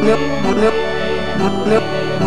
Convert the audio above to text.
Nipple, nipple, nipple,